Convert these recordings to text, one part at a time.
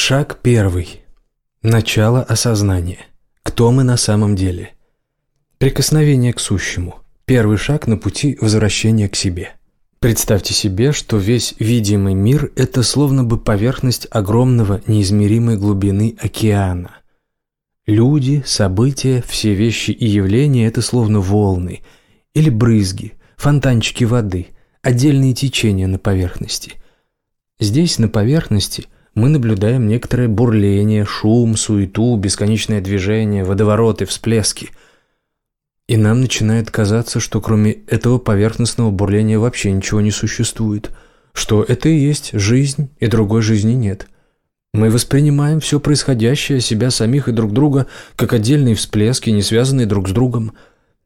Шаг первый. Начало осознания. Кто мы на самом деле? Прикосновение к сущему. Первый шаг на пути возвращения к себе. Представьте себе, что весь видимый мир – это словно бы поверхность огромного неизмеримой глубины океана. Люди, события, все вещи и явления – это словно волны или брызги, фонтанчики воды, отдельные течения на поверхности. Здесь, на поверхности, мы наблюдаем некоторое бурление, шум, суету, бесконечное движение, водовороты, всплески – и нам начинает казаться, что кроме этого поверхностного бурления вообще ничего не существует, что это и есть жизнь, и другой жизни нет. Мы воспринимаем все происходящее, себя самих и друг друга, как отдельные всплески, не связанные друг с другом.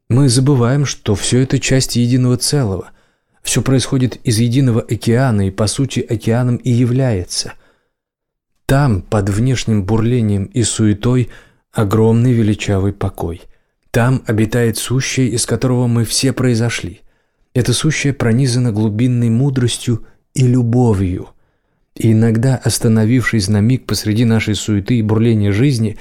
Мы забываем, что все это часть единого целого. Все происходит из единого океана и, по сути, океаном и является. Там, под внешним бурлением и суетой, огромный величавый покой – там обитает сущее, из которого мы все произошли. Это сущее пронизано глубинной мудростью и любовью. И иногда, остановившись на миг посреди нашей суеты и бурления жизни,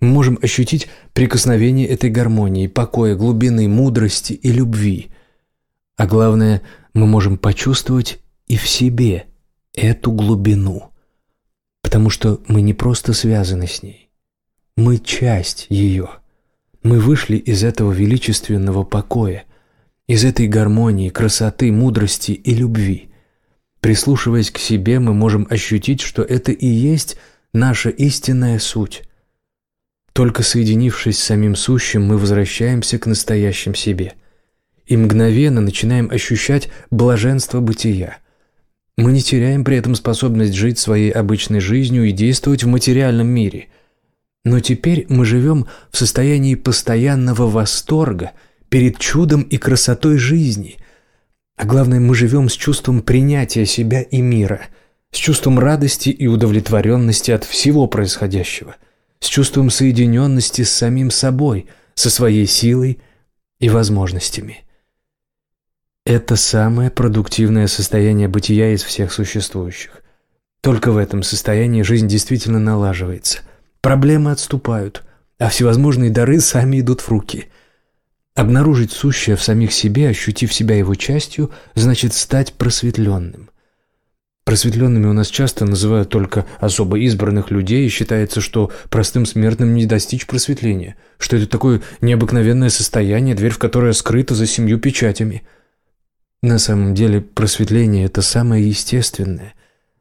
мы можем ощутить прикосновение этой гармонии, покоя, глубины, мудрости и любви. А главное, мы можем почувствовать и в себе эту глубину. Потому что мы не просто связаны с ней. Мы часть ее – мы вышли из этого величественного покоя, из этой гармонии, красоты, мудрости и любви. Прислушиваясь к себе, мы можем ощутить, что это и есть наша истинная суть. Только соединившись с самим сущим, мы возвращаемся к настоящим себе и мгновенно начинаем ощущать блаженство бытия. Мы не теряем при этом способность жить своей обычной жизнью и действовать в материальном мире – но теперь мы живем в состоянии постоянного восторга перед чудом и красотой жизни. А главное, мы живем с чувством принятия себя и мира, с чувством радости и удовлетворенности от всего происходящего, с чувством соединенности с самим собой, со своей силой и возможностями. Это самое продуктивное состояние бытия из всех существующих. Только в этом состоянии жизнь действительно налаживается – Проблемы отступают, а всевозможные дары сами идут в руки. Обнаружить сущее в самих себе, ощутив себя его частью, значит стать просветленным. Просветленными у нас часто называют только особо избранных людей, и считается, что простым смертным не достичь просветления, что это такое необыкновенное состояние, дверь в которое скрыта за семью печатями. На самом деле просветление – это самое естественное,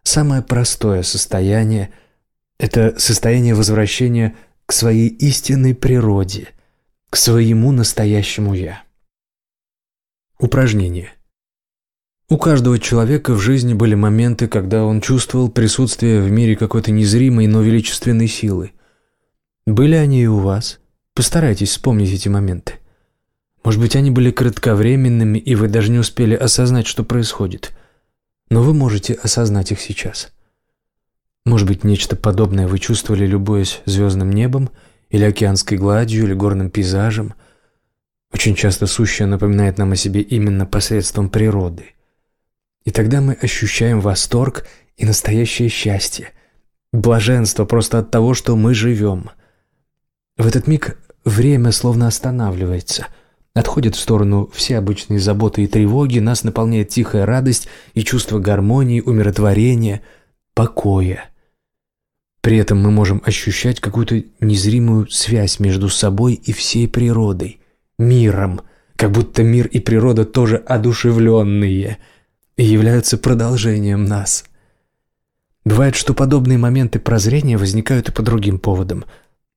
самое простое состояние – это состояние возвращения к своей истинной природе, к своему настоящему «я». Упражнение. У каждого человека в жизни были моменты, когда он чувствовал присутствие в мире какой-то незримой, но величественной силы. Были они и у вас? Постарайтесь вспомнить эти моменты. Может быть, они были кратковременными, и вы даже не успели осознать, что происходит. Но вы можете осознать их сейчас. Может быть, нечто подобное вы чувствовали, любуясь звездным небом, или океанской гладью, или горным пейзажем. Очень часто сущее напоминает нам о себе именно посредством природы. И тогда мы ощущаем восторг и настоящее счастье, блаженство просто от того, что мы живем. В этот миг время словно останавливается, отходит в сторону все обычные заботы и тревоги, нас наполняет тихая радость и чувство гармонии, умиротворения, покоя. При этом мы можем ощущать какую-то незримую связь между собой и всей природой, миром, как будто мир и природа тоже одушевленные и являются продолжением нас. Бывает, что подобные моменты прозрения возникают и по другим поводам.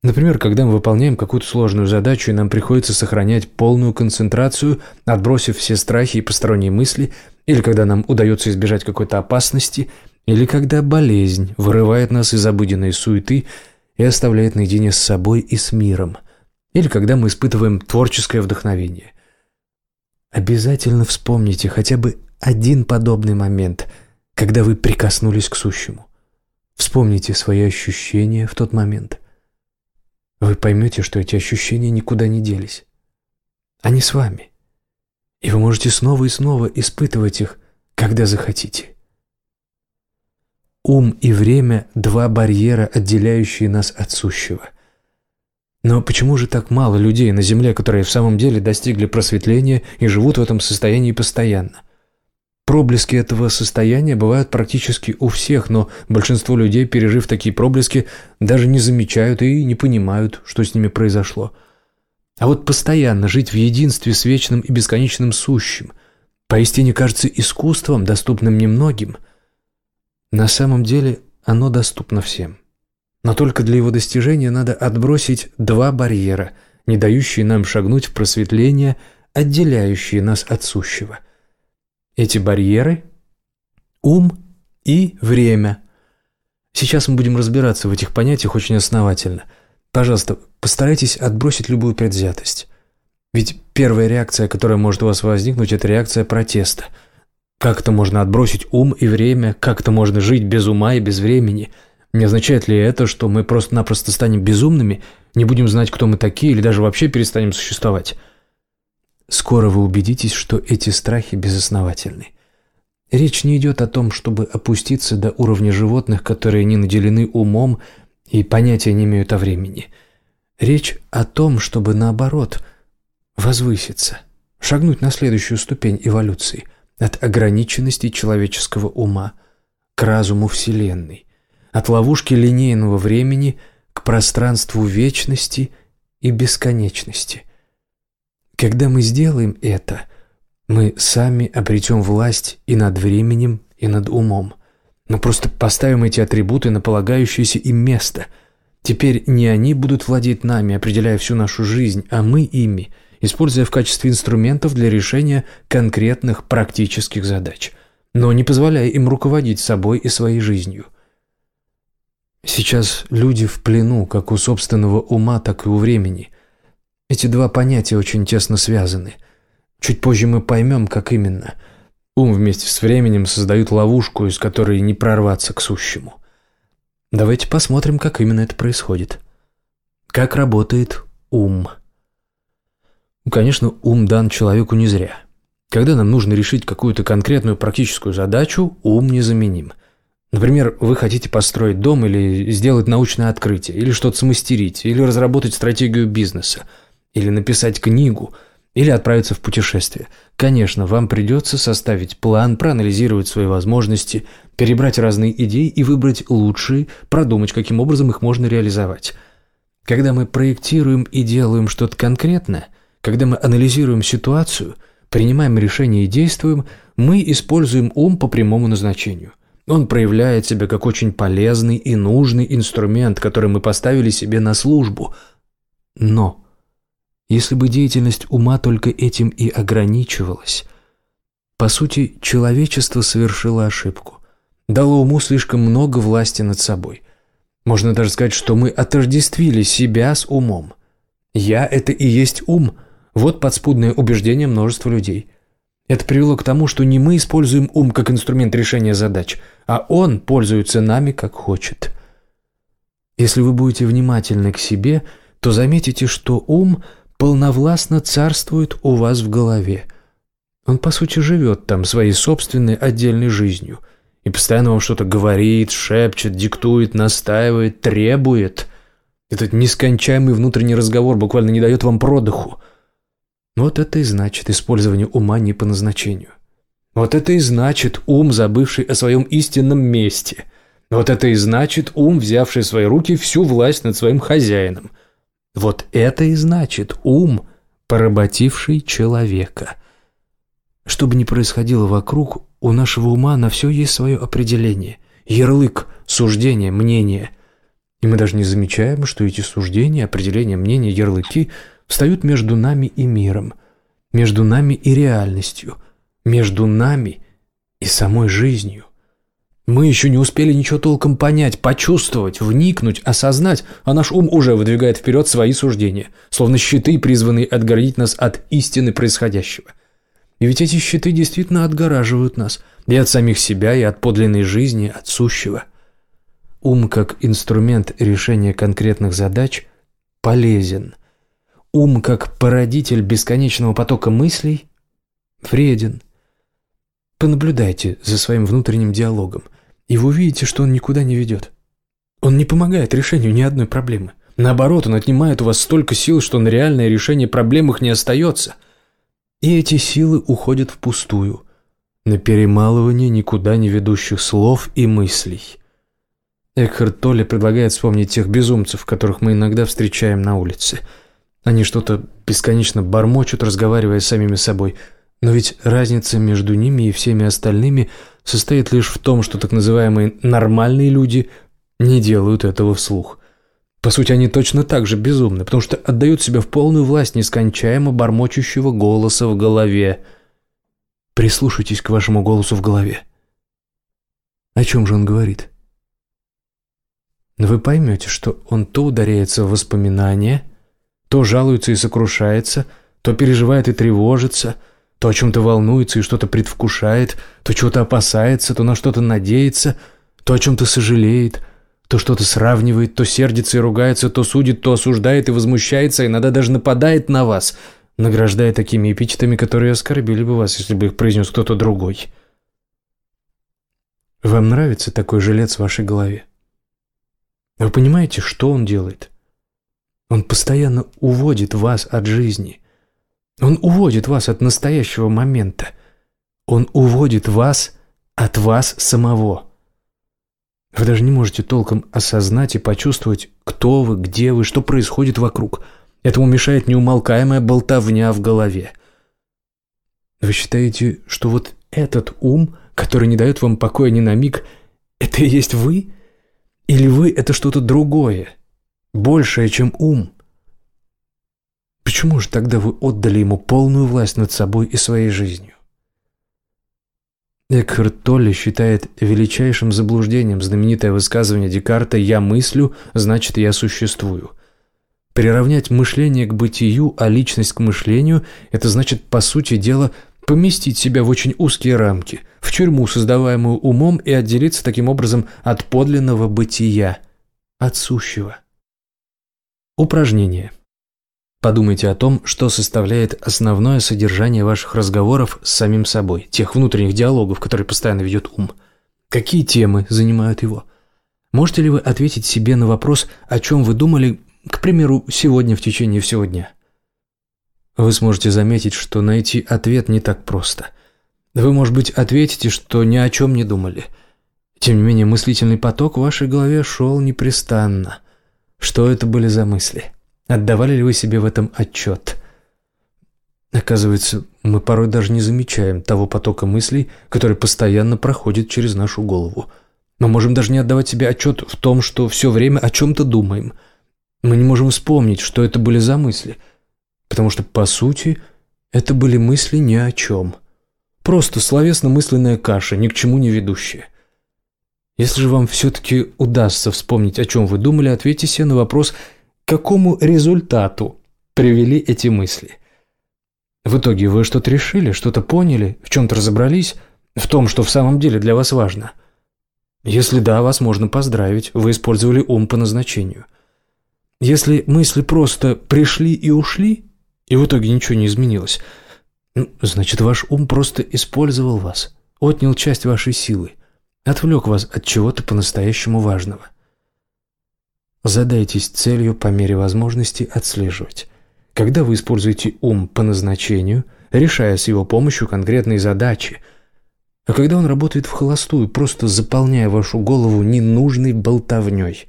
Например, когда мы выполняем какую-то сложную задачу, и нам приходится сохранять полную концентрацию, отбросив все страхи и посторонние мысли, или когда нам удается избежать какой-то опасности – или когда болезнь вырывает нас из обыденной суеты и оставляет наедине с собой и с миром. Или когда мы испытываем творческое вдохновение. Обязательно вспомните хотя бы один подобный момент, когда вы прикоснулись к сущему. Вспомните свои ощущения в тот момент. Вы поймете, что эти ощущения никуда не делись. Они с вами. И вы можете снова и снова испытывать их, когда захотите. Ум и время – два барьера, отделяющие нас от сущего. Но почему же так мало людей на Земле, которые в самом деле достигли просветления и живут в этом состоянии постоянно? Проблески этого состояния бывают практически у всех, но большинство людей, пережив такие проблески, даже не замечают и не понимают, что с ними произошло. А вот постоянно жить в единстве с вечным и бесконечным сущим поистине кажется искусством, доступным немногим. На самом деле оно доступно всем. Но только для его достижения надо отбросить два барьера, не дающие нам шагнуть в просветление, отделяющие нас от сущего. Эти барьеры – ум и время. Сейчас мы будем разбираться в этих понятиях очень основательно. Пожалуйста, постарайтесь отбросить любую предвзятость. Ведь первая реакция, которая может у вас возникнуть, это реакция протеста. Как это можно отбросить ум и время? Как это можно жить без ума и без времени? Не означает ли это, что мы просто-напросто станем безумными, не будем знать, кто мы такие, или даже вообще перестанем существовать? Скоро вы убедитесь, что эти страхи безосновательны. Речь не идет о том, чтобы опуститься до уровня животных, которые не наделены умом и понятия не имеют о времени. Речь о том, чтобы наоборот возвыситься, шагнуть на следующую ступень эволюции от ограниченности человеческого ума к разуму Вселенной, от ловушки линейного времени к пространству вечности и бесконечности – когда мы сделаем это, мы сами обретем власть и над временем, и над умом. Мы просто поставим эти атрибуты на полагающееся им место. Теперь не они будут владеть нами, определяя всю нашу жизнь, а мы ими, используя в качестве инструментов для решения конкретных практических задач, но не позволяя им руководить собой и своей жизнью. Сейчас люди в плену как у собственного ума, так и у времени – эти два понятия очень тесно связаны. Чуть позже мы поймем, как именно. Ум вместе с временем создают ловушку, из которой не прорваться к сущему. Давайте посмотрим, как именно это происходит. Как работает ум. Конечно, ум дан человеку не зря. Когда нам нужно решить какую-то конкретную практическую задачу, ум незаменим. Например, вы хотите построить дом или сделать научное открытие, или что-то смастерить, или разработать стратегию бизнеса – или написать книгу, или отправиться в путешествие. Конечно, вам придется составить план, проанализировать свои возможности, перебрать разные идеи и выбрать лучшие, продумать, каким образом их можно реализовать. Когда мы проектируем и делаем что-то конкретное, когда мы анализируем ситуацию, принимаем решения и действуем, мы используем ум по прямому назначению. Он проявляет себя как очень полезный и нужный инструмент, который мы поставили себе на службу. Но если бы деятельность ума только этим и ограничивалась, по сути, человечество совершило ошибку, дало уму слишком много власти над собой. Можно даже сказать, что мы отождествили себя с умом. «Я» — это и есть ум. Вот подспудное убеждение множества людей. Это привело к тому, что не мы используем ум как инструмент решения задач, а он пользуется нами как хочет. Если вы будете внимательны к себе, то заметите, что ум — полновластно царствует у вас в голове. Он, по сути, живет там своей собственной отдельной жизнью и постоянно вам что-то говорит, шепчет, диктует, настаивает, требует. Этот нескончаемый внутренний разговор буквально не дает вам продыху. Вот это и значит использование ума не по назначению. Вот это и значит ум, забывший о своем истинном месте. Вот это и значит ум, взявший в свои руки всю власть над своим хозяином – вот это и значит ум, поработивший человека. Что бы ни происходило вокруг, у нашего ума на все есть свое определение, ярлык, суждение, мнение. И мы даже не замечаем, что эти суждения, определения, мнения, ярлыки встают между нами и миром, между нами и реальностью, между нами и самой жизнью. Мы еще не успели ничего толком понять, почувствовать, вникнуть, осознать, а наш ум уже выдвигает вперед свои суждения, словно щиты, призванные отгородить нас от истины происходящего. И ведь эти щиты действительно отгораживают нас и от самих себя, и от подлинной жизни, от сущего. Ум как инструмент решения конкретных задач полезен. Ум как породитель бесконечного потока мыслей вреден. Понаблюдайте за своим внутренним диалогом – И вы увидите, что он никуда не ведет. Он не помогает решению ни одной проблемы. Наоборот, он отнимает у вас столько сил, что на реальное решение проблем их не остается. И эти силы уходят впустую, на перемалывание никуда не ведущих слов и мыслей. Экхард Толли предлагает вспомнить тех безумцев, которых мы иногда встречаем на улице. Они что-то бесконечно бормочут, разговаривая с самими собой. Но ведь разница между ними и всеми остальными состоит лишь в том, что так называемые «нормальные люди» не делают этого вслух – по сути, они точно так же безумны, потому что отдают себя в полную власть нескончаемо бормочущего голоса в голове. Прислушайтесь к вашему голосу в голове. О чем же он говорит? Но вы поймете, что он то ударяется в воспоминания, то жалуется и сокрушается, то переживает и тревожится, то о чем-то волнуется и что-то предвкушает, то чего-то опасается, то на что-то надеется, то о чем-то сожалеет – то что-то сравнивает, то сердится и ругается, то судит, то осуждает и возмущается, а иногда даже нападает на вас, награждая такими эпитетами, которые оскорбили бы вас, если бы их произнес кто-то другой. Вам нравится такой жилец в вашей голове? Вы понимаете, что он делает? Он постоянно уводит вас от жизни. Он уводит вас от настоящего момента. Он уводит вас от вас самого. Вы даже не можете толком осознать и почувствовать, кто вы, где вы, что происходит вокруг. Этому мешает неумолкаемая болтовня в голове. Вы считаете, что вот этот ум, который не дает вам покоя ни на миг, это и есть вы? Или вы – это что-то другое, большее, чем ум? Почему же тогда вы отдали ему полную власть над собой и своей жизнью? Экхарт Толли считает величайшим заблуждением знаменитое высказывание Декарта «я мыслю, значит, я существую». Приравнять мышление к бытию, а личность к мышлению – это значит, по сути дела, поместить себя в очень узкие рамки, в тюрьму, создаваемую умом, и отделиться таким образом от подлинного бытия, от сущего. Упражнение. Подумайте о том, что составляет основное содержание ваших разговоров с самим собой, тех внутренних диалогов, которые постоянно ведет ум. Какие темы занимают его? Можете ли вы ответить себе на вопрос, о чем вы думали, к примеру, сегодня в течение всего дня? Вы сможете заметить, что найти ответ не так просто. Вы, может быть, ответите, что ни о чем не думали. Тем не менее, мыслительный поток в вашей голове шел непрестанно. Что это были за мысли? Отдавали ли вы себе в этом отчет? Оказывается, мы порой даже не замечаем того потока мыслей, который постоянно проходит через нашу голову. Мы можем даже не отдавать себе отчет в том, что все время о чем-то думаем. Мы не можем вспомнить, что это были за мысли, потому что, по сути, это были мысли ни о чем. Просто словесно-мысленная каша, ни к чему не ведущая. Если же вам все-таки удастся вспомнить, о чем вы думали, ответьте себе на вопрос – какому результату привели эти мысли. В итоге вы что-то решили, что-то поняли, в чем-то разобрались, в том, что в самом деле для вас важно. Если да, вас можно поздравить, вы использовали ум по назначению. Если мысли просто пришли и ушли, и в итоге ничего не изменилось, ну, значит, ваш ум просто использовал вас, отнял часть вашей силы, отвлек вас от чего-то по-настоящему важного. Задайтесь целью по мере возможности отслеживать. Когда вы используете ум по назначению, решая с его помощью конкретные задачи, а когда он работает в холостую, просто заполняя вашу голову ненужной болтовней.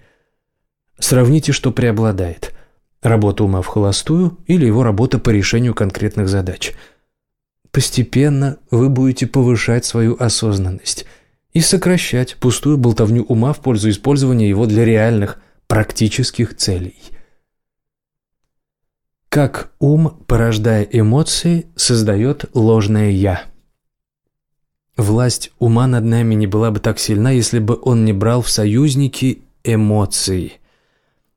Сравните, что преобладает – работа ума в холостую или его работа по решению конкретных задач. Постепенно вы будете повышать свою осознанность и сокращать пустую болтовню ума в пользу использования его для реальных практических целей. Как ум, порождая эмоции, создает ложное «я». Власть ума над нами не была бы так сильна, если бы он не брал в союзники эмоции.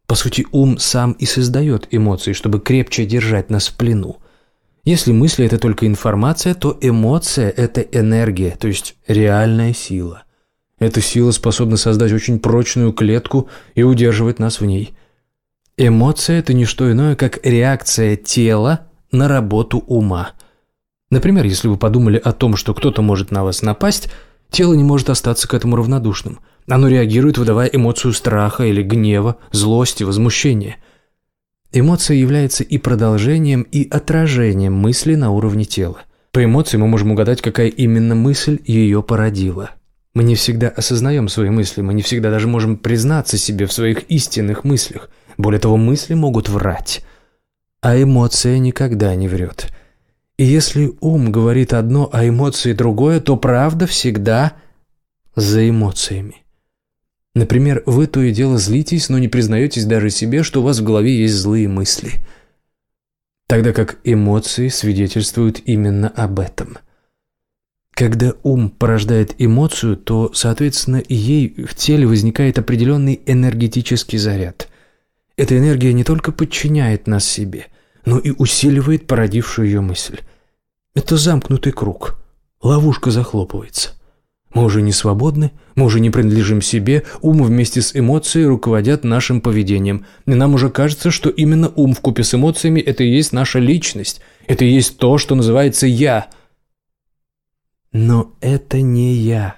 По сути, ум сам и создает эмоции, чтобы крепче держать нас в плену. Если мысли – это только информация, то эмоция – это энергия, то есть реальная сила. Эта сила способна создать очень прочную клетку и удерживать нас в ней. Эмоция – это не что иное, как реакция тела на работу ума. Например, если вы подумали о том, что кто-то может на вас напасть, Тело не может остаться к этому равнодушным. Оно реагирует, выдавая эмоцию страха или гнева, злости, возмущения. Эмоция является и продолжением, и отражением мысли на уровне тела. По эмоции мы можем угадать, какая именно мысль ее породила. Мы не всегда осознаем свои мысли, мы не всегда даже можем признаться себе в своих истинных мыслях. Более того, мысли могут врать. А эмоция никогда не врет. И если ум говорит одно, а эмоции другое, то правда всегда за эмоциями. Например, вы то и дело злитесь, но не признаетесь даже себе, что у вас в голове есть злые мысли. Тогда как эмоции свидетельствуют именно об этом – когда ум порождает эмоцию, то, соответственно, ей в теле возникает определенный энергетический заряд. Эта энергия не только подчиняет нас себе, но и усиливает породившую ее мысль. Это замкнутый круг. Ловушка захлопывается. Мы уже не свободны, мы уже не принадлежим себе, ум вместе с эмоцией руководят нашим поведением. И нам уже кажется, что именно ум вкупе с эмоциями – это и есть наша личность, это и есть то, что называется «я», но это не я.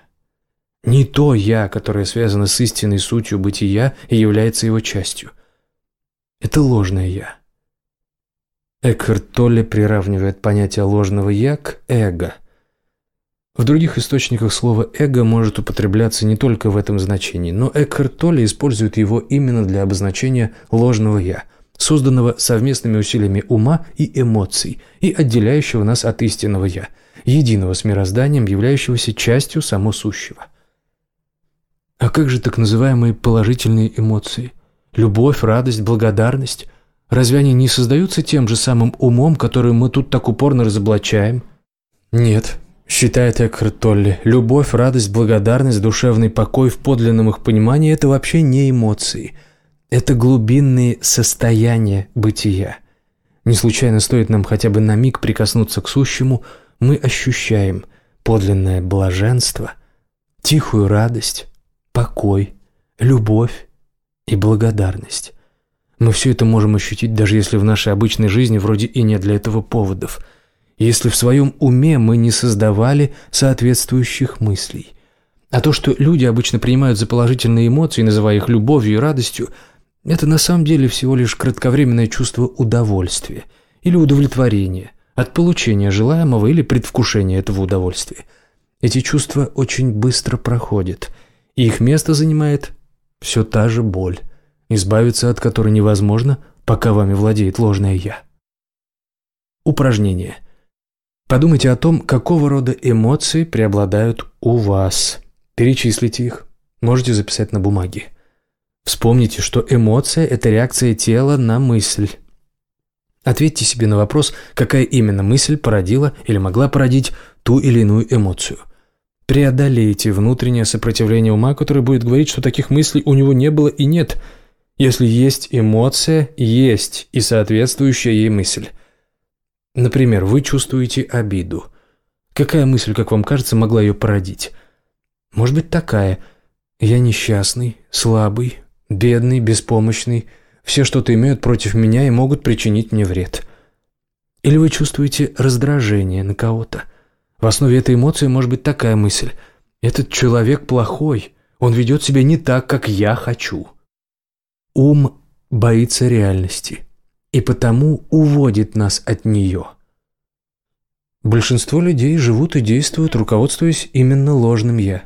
Не то «я», которое связано с истинной сутью бытия и является его частью. Это ложное «я». Экхарт Толле приравнивает понятие ложного «я» к «эго». В других источниках слово «эго» может употребляться не только в этом значении, но Экхарт Толле использует его именно для обозначения ложного «я», созданного совместными усилиями ума и эмоций и отделяющего нас от истинного «я», единого с мирозданием, являющегося частью самосущего. А как же так называемые положительные эмоции? Любовь, радость, благодарность? Разве они не создаются тем же самым умом, который мы тут так упорно разоблачаем? Нет, считает Экхарт Толли, любовь, радость, благодарность, душевный покой в подлинном их понимании – это вообще не эмоции. Это глубинные состояния бытия. Не случайно стоит нам хотя бы на миг прикоснуться к сущему – мы ощущаем подлинное блаженство, тихую радость, покой, любовь и благодарность. Мы все это можем ощутить, даже если в нашей обычной жизни вроде и нет для этого поводов. Если в своем уме мы не создавали соответствующих мыслей. А то, что люди обычно принимают за положительные эмоции, называя их любовью и радостью, это на самом деле всего лишь кратковременное чувство удовольствия или удовлетворения – от получения желаемого или предвкушения этого удовольствия. Эти чувства очень быстро проходят, и их место занимает все та же боль, избавиться от которой невозможно, пока вами владеет ложное «я». Упражнение. Подумайте о том, какого рода эмоции преобладают у вас. Перечислите их. Можете записать на бумаге. Вспомните, что эмоция – это реакция тела на мысль. Ответьте себе на вопрос, какая именно мысль породила или могла породить ту или иную эмоцию. Преодолейте внутреннее сопротивление ума, которое будет говорить, что таких мыслей у него не было и нет. Если есть эмоция, есть и соответствующая ей мысль. Например, вы чувствуете обиду. Какая мысль, как вам кажется, могла ее породить? Может быть такая «я несчастный, слабый, бедный, беспомощный», все что-то имеют против меня и могут причинить мне вред. Или вы чувствуете раздражение на кого-то. В основе этой эмоции может быть такая мысль. Этот человек плохой, он ведет себя не так, как я хочу. Ум боится реальности и потому уводит нас от нее. Большинство людей живут и действуют, руководствуясь именно ложным «я»,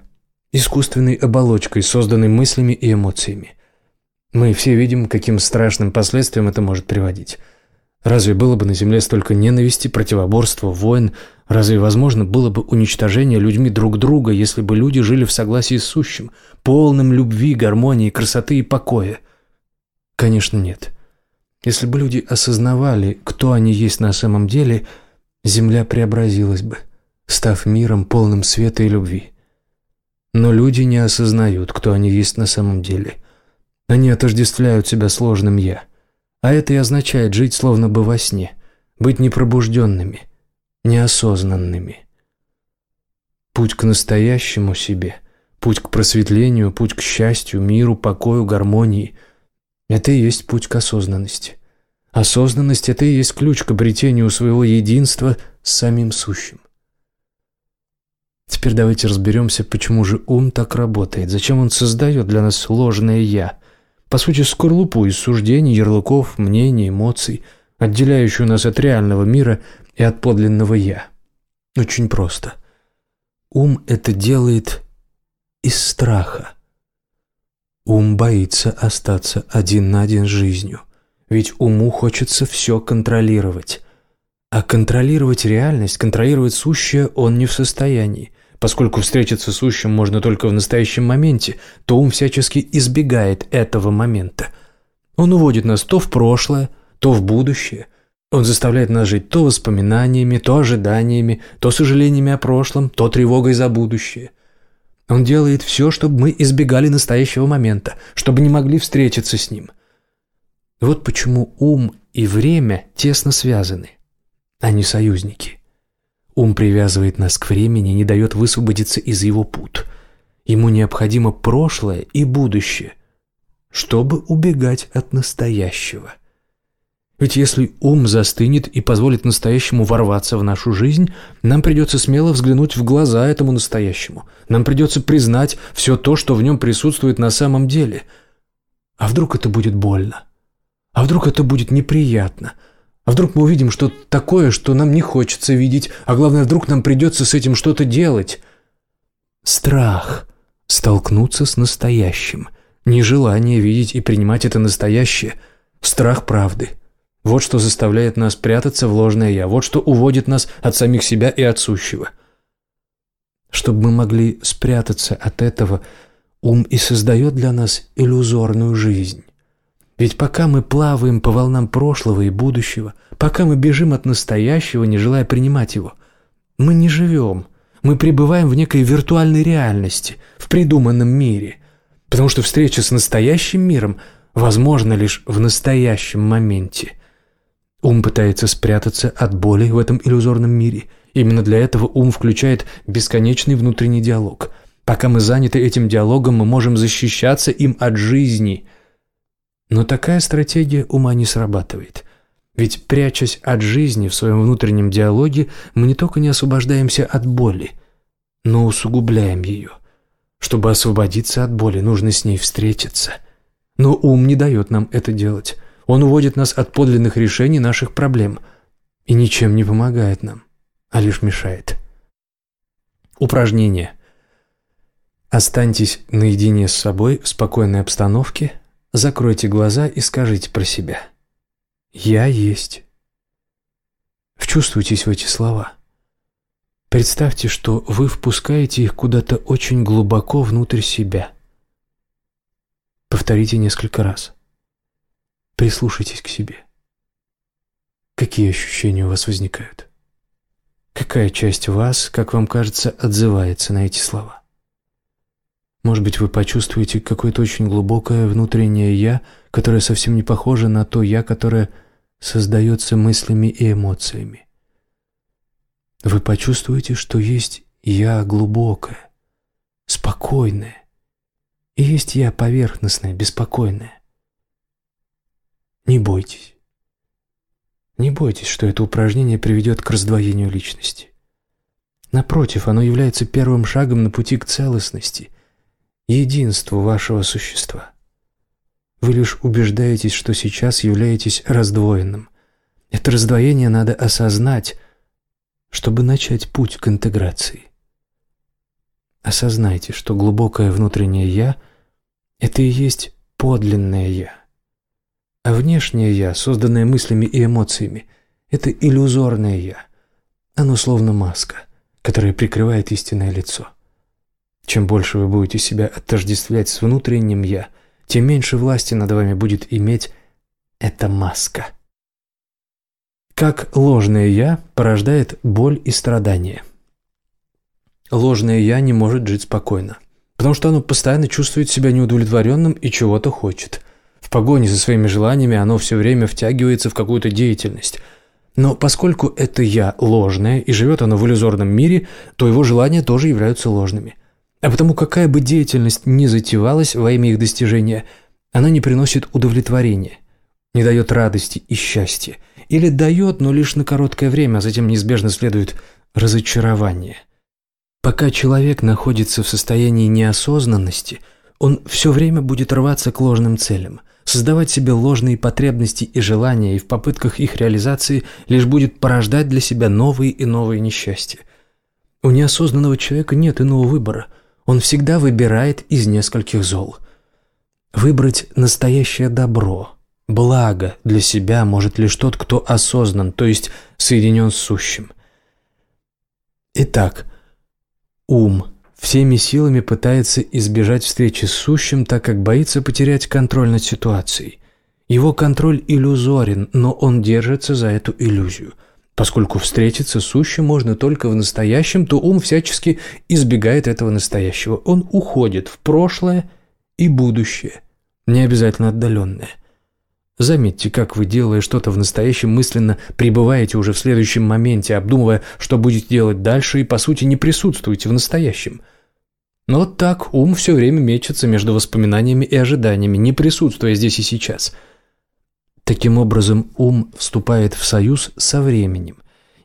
искусственной оболочкой, созданной мыслями и эмоциями. Мы все видим, каким страшным последствиям это может приводить. Разве было бы на Земле столько ненависти, противоборства, войн? Разве возможно было бы уничтожение людьми друг друга, если бы люди жили в согласии с сущим, полным любви, гармонии, красоты и покоя? Конечно, нет. Если бы люди осознавали, кто они есть на самом деле, Земля преобразилась бы, став миром, полным света и любви. Но люди не осознают, кто они есть на самом деле – они отождествляют себя сложным «я». А это и означает жить словно бы во сне, быть непробужденными, неосознанными. Путь к настоящему себе, путь к просветлению, путь к счастью, миру, покою, гармонии – это и есть путь к осознанности. Осознанность – это и есть ключ к обретению своего единства с самим сущим. Теперь давайте разберемся, почему же ум так работает, зачем он создает для нас ложное «я», по сути, скорлупу из суждений, ярлыков, мнений, эмоций, отделяющую нас от реального мира и от подлинного «я». Очень просто. Ум это делает из страха. Ум боится остаться один на один с жизнью, ведь уму хочется все контролировать. А контролировать реальность, контролировать сущее он не в состоянии. Поскольку встретиться с сущим можно только в настоящем моменте, то ум всячески избегает этого момента. Он уводит нас то в прошлое, то в будущее. Он заставляет нас жить то воспоминаниями, то ожиданиями, то сожалениями о прошлом, то тревогой за будущее. Он делает все, чтобы мы избегали настоящего момента, чтобы не могли встретиться с ним. Вот почему ум и время тесно связаны. Они союзники. Ум привязывает нас к времени, не дает высвободиться из его пут. Ему необходимо прошлое и будущее, чтобы убегать от настоящего. Ведь если ум застынет и позволит настоящему ворваться в нашу жизнь, нам придется смело взглянуть в глаза этому настоящему. Нам придется признать все то, что в нем присутствует на самом деле. А вдруг это будет больно? А вдруг это будет неприятно? А вдруг мы увидим что-то такое, что нам не хочется видеть, а главное, вдруг нам придется с этим что-то делать? Страх. Столкнуться с настоящим. Нежелание видеть и принимать это настоящее. Страх правды. Вот что заставляет нас прятаться в ложное «я», вот что уводит нас от самих себя и от сущего. Чтобы мы могли спрятаться от этого, ум и создает для нас иллюзорную жизнь. Ведь пока мы плаваем по волнам прошлого и будущего, пока мы бежим от настоящего, не желая принимать его, мы не живем, мы пребываем в некой виртуальной реальности, в придуманном мире, потому что встреча с настоящим миром возможна лишь в настоящем моменте. Ум пытается спрятаться от боли в этом иллюзорном мире. Именно для этого ум включает бесконечный внутренний диалог. Пока мы заняты этим диалогом, мы можем защищаться им от жизни – но такая стратегия ума не срабатывает. Ведь, прячась от жизни в своем внутреннем диалоге, мы не только не освобождаемся от боли, но усугубляем ее. Чтобы освободиться от боли, нужно с ней встретиться. Но ум не дает нам это делать. Он уводит нас от подлинных решений наших проблем и ничем не помогает нам, а лишь мешает. Упражнение. Останьтесь наедине с собой в спокойной обстановке – Закройте глаза и скажите про себя. «Я есть». Вчувствуйтесь в эти слова. Представьте, что вы впускаете их куда-то очень глубоко внутрь себя. Повторите несколько раз. Прислушайтесь к себе. Какие ощущения у вас возникают? Какая часть вас, как вам кажется, отзывается на эти слова? Может быть, вы почувствуете какое-то очень глубокое внутреннее «я», которое совсем не похоже на то «я», которое создается мыслями и эмоциями. Вы почувствуете, что есть «я» глубокое, спокойное, и есть «я» поверхностное, беспокойное. Не бойтесь. Не бойтесь, что это упражнение приведет к раздвоению личности. Напротив, оно является первым шагом на пути к целостности – единству вашего существа. Вы лишь убеждаетесь, что сейчас являетесь раздвоенным. Это раздвоение надо осознать, чтобы начать путь к интеграции. Осознайте, что глубокое внутреннее «я» — это и есть подлинное «я». А внешнее «я», созданное мыслями и эмоциями, — это иллюзорное «я». Оно словно маска, которая прикрывает истинное лицо. Чем больше вы будете себя отождествлять с внутренним «я», тем меньше власти над вами будет иметь эта маска. Как ложное «я» порождает боль и страдания. Ложное «я» не может жить спокойно, потому что оно постоянно чувствует себя неудовлетворенным и чего-то хочет. В погоне за своими желаниями оно все время втягивается в какую-то деятельность. Но поскольку это «я» ложное и живет оно в иллюзорном мире, то его желания тоже являются ложными – а потому какая бы деятельность ни затевалась во имя их достижения, она не приносит удовлетворения, не дает радости и счастья. Или дает, но лишь на короткое время, а затем неизбежно следует разочарование. Пока человек находится в состоянии неосознанности, он все время будет рваться к ложным целям, создавать себе ложные потребности и желания, и в попытках их реализации лишь будет порождать для себя новые и новые несчастья. У неосознанного человека нет иного выбора. Он всегда выбирает из нескольких зол. Выбрать настоящее добро, благо для себя может лишь тот, кто осознан, то есть соединен с сущим. Итак, ум всеми силами пытается избежать встречи с сущим, так как боится потерять контроль над ситуацией. Его контроль иллюзорен, но он держится за эту иллюзию. Поскольку встретиться сущим можно только в настоящем, то ум всячески избегает этого настоящего. Он уходит в прошлое и будущее, не обязательно отдаленное – Заметьте, как вы, делая что-то в настоящем, мысленно пребываете уже в следующем моменте, обдумывая, что будете делать дальше, и, по сути, не присутствуете в настоящем. Но вот так ум все время мечется между воспоминаниями и ожиданиями, не присутствуя здесь и сейчас. Таким образом, ум вступает в союз со временем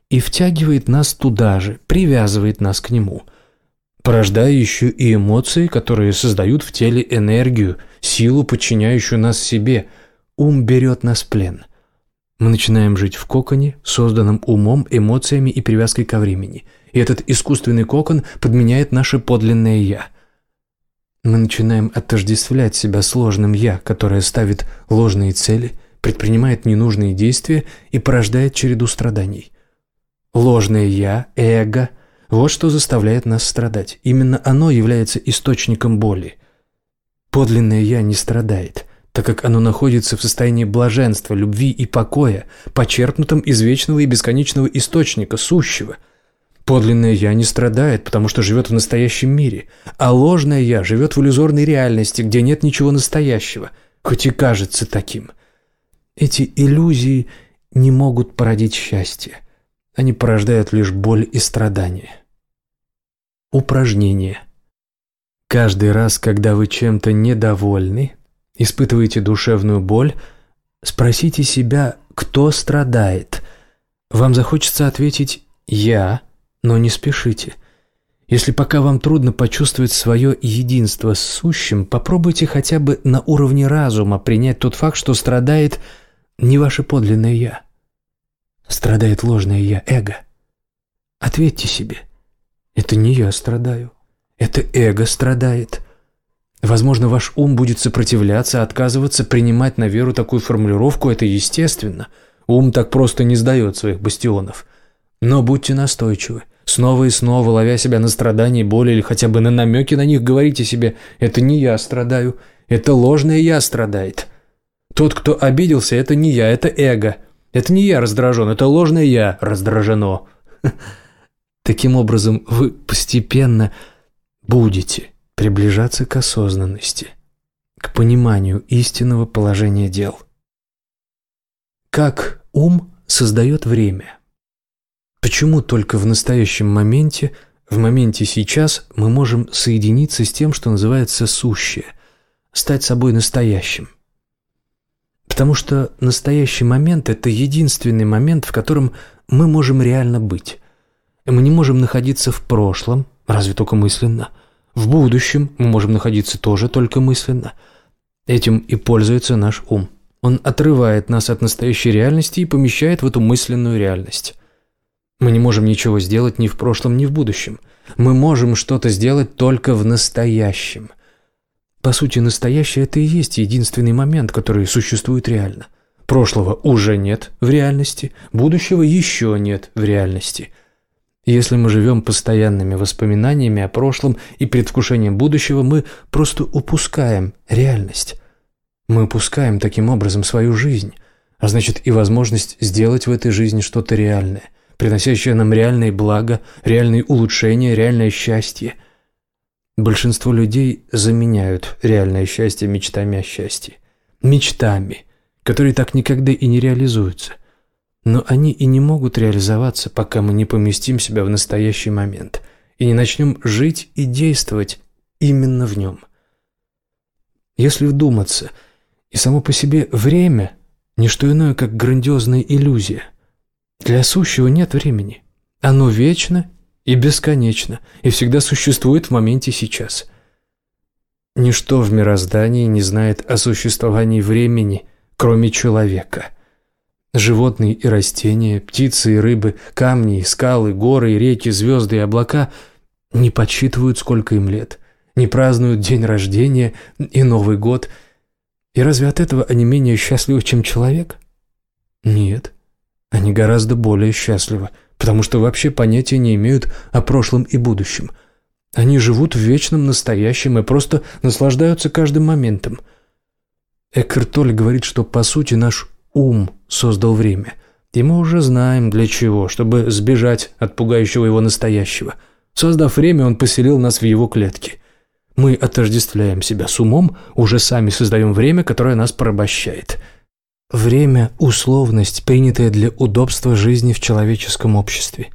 и втягивает нас туда же, привязывает нас к нему, порождая еще и эмоции, которые создают в теле энергию, силу, подчиняющую нас себе – Ум берет нас в плен. Мы начинаем жить в коконе, созданном умом, эмоциями и привязкой ко времени. И этот искусственный кокон подменяет наше подлинное «я». Мы начинаем отождествлять себя с ложным «я», которое ставит ложные цели, предпринимает ненужные действия и порождает череду страданий. Ложное «я», эго – вот что заставляет нас страдать. Именно оно является источником боли. Подлинное «я» не страдает – так как оно находится в состоянии блаженства, любви и покоя, почерпнутом из вечного и бесконечного источника, сущего. Подлинное «я» не страдает, потому что живет в настоящем мире, а ложное «я» живет в иллюзорной реальности, где нет ничего настоящего, хоть и кажется таким. Эти иллюзии не могут породить счастье. Они порождают лишь боль и страдания. Упражнение. Каждый раз, когда вы чем-то недовольны – испытываете душевную боль, спросите себя, кто страдает. Вам захочется ответить «я», но не спешите. Если пока вам трудно почувствовать свое единство с сущим, попробуйте хотя бы на уровне разума принять тот факт, что страдает не ваше подлинное «я». Страдает ложное «я», эго. Ответьте себе, это не я страдаю, это эго страдает – Возможно, ваш ум будет сопротивляться, отказываться принимать на веру такую формулировку, это естественно. Ум так просто не сдает своих бастионов. Но будьте настойчивы. Снова и снова, ловя себя на страдания, боли или хотя бы на намеки на них, говорите себе «это не я страдаю, это ложное я страдает». Тот, кто обиделся, это не я, это эго. Это не я раздражен, это ложное я раздражено. Таким образом, вы постепенно будете приближаться к осознанности, к пониманию истинного положения дел. Как ум создает время? Почему только в настоящем моменте, в моменте сейчас, мы можем соединиться с тем, что называется сущее, стать собой настоящим? Потому что настоящий момент – это единственный момент, в котором мы можем реально быть. Мы не можем находиться в прошлом, разве только мысленно – в будущем мы можем находиться тоже только мысленно. Этим и пользуется наш ум. Он отрывает нас от настоящей реальности и помещает в эту мысленную реальность. Мы не можем ничего сделать ни в прошлом, ни в будущем. Мы можем что-то сделать только в настоящем. По сути, настоящее – это и есть единственный момент, который существует реально. Прошлого уже нет в реальности, будущего еще нет в реальности – если мы живем постоянными воспоминаниями о прошлом и предвкушением будущего, мы просто упускаем реальность. Мы упускаем таким образом свою жизнь, а значит и возможность сделать в этой жизни что-то реальное, приносящее нам реальные блага, реальные улучшения, реальное счастье. Большинство людей заменяют реальное счастье мечтами о счастье. Мечтами, которые так никогда и не реализуются. Но они и не могут реализоваться, пока мы не поместим себя в настоящий момент и не начнем жить и действовать именно в нем. Если вдуматься, и само по себе время – не что иное, как грандиозная иллюзия. Для сущего нет времени. Оно вечно и бесконечно, и всегда существует в моменте сейчас. Ничто в мироздании не знает о существовании времени, кроме человека. Животные и растения, птицы и рыбы, камни и скалы, горы и реки, звезды и облака не подсчитывают, сколько им лет, не празднуют день рождения и Новый год. И разве от этого они менее счастливы, чем человек? Нет, они гораздо более счастливы, потому что вообще понятия не имеют о прошлом и будущем. Они живут в вечном настоящем и просто наслаждаются каждым моментом. Эккарт говорит, что по сути наш ум создал время. И мы уже знаем для чего, чтобы сбежать от пугающего его настоящего. Создав время, он поселил нас в его клетке. Мы отождествляем себя с умом, уже сами создаем время, которое нас порабощает – Время – условность, принятая для удобства жизни в человеческом обществе.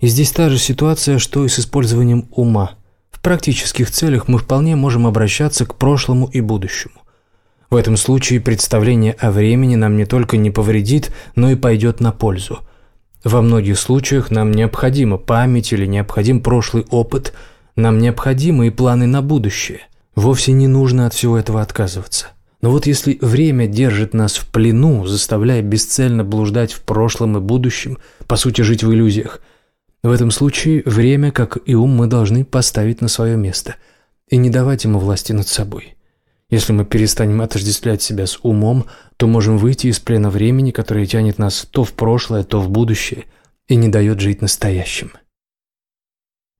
И здесь та же ситуация, что и с использованием ума. В практических целях мы вполне можем обращаться к прошлому и будущему. В этом случае представление о времени нам не только не повредит, но и пойдет на пользу. Во многих случаях нам необходима память или необходим прошлый опыт, нам необходимы и планы на будущее. Вовсе не нужно от всего этого отказываться. Но вот если время держит нас в плену, заставляя бесцельно блуждать в прошлом и будущем, по сути жить в иллюзиях, в этом случае время, как и ум, мы должны поставить на свое место и не давать ему власти над собой. Если мы перестанем отождествлять себя с умом, то можем выйти из плена времени, которое тянет нас то в прошлое, то в будущее и не дает жить настоящим.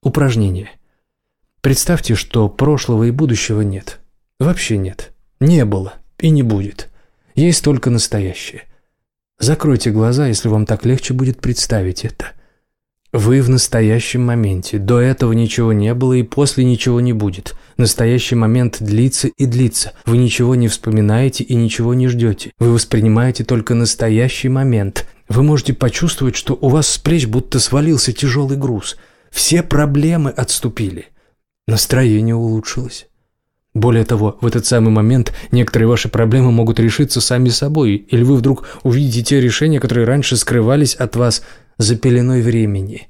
Упражнение. Представьте, что прошлого и будущего нет. Вообще нет. Не было и не будет. Есть только настоящее. Закройте глаза, если вам так легче будет представить это. Вы в настоящем моменте. До этого ничего не было и после ничего не будет. Настоящий момент длится и длится. Вы ничего не вспоминаете и ничего не ждете. Вы воспринимаете только настоящий момент. Вы можете почувствовать, что у вас с плеч будто свалился тяжелый груз. Все проблемы отступили. Настроение улучшилось. Более того, в этот самый момент некоторые ваши проблемы могут решиться сами собой, или вы вдруг увидите те решения, которые раньше скрывались от вас за пеленой времени.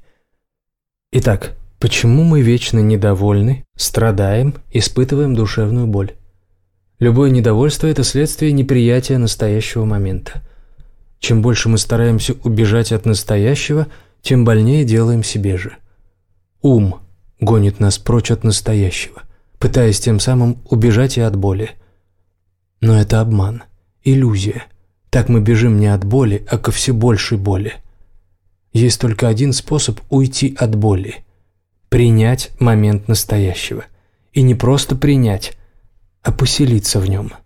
Итак, почему мы вечно недовольны, страдаем, испытываем душевную боль? Любое недовольство – это следствие неприятия настоящего момента. Чем больше мы стараемся убежать от настоящего, тем больнее делаем себе же. Ум гонит нас прочь от настоящего – пытаясь тем самым убежать и от боли. Но это обман, иллюзия. Так мы бежим не от боли, а ко все большей боли. Есть только один способ уйти от боли – принять момент настоящего. И не просто принять, а поселиться в нем –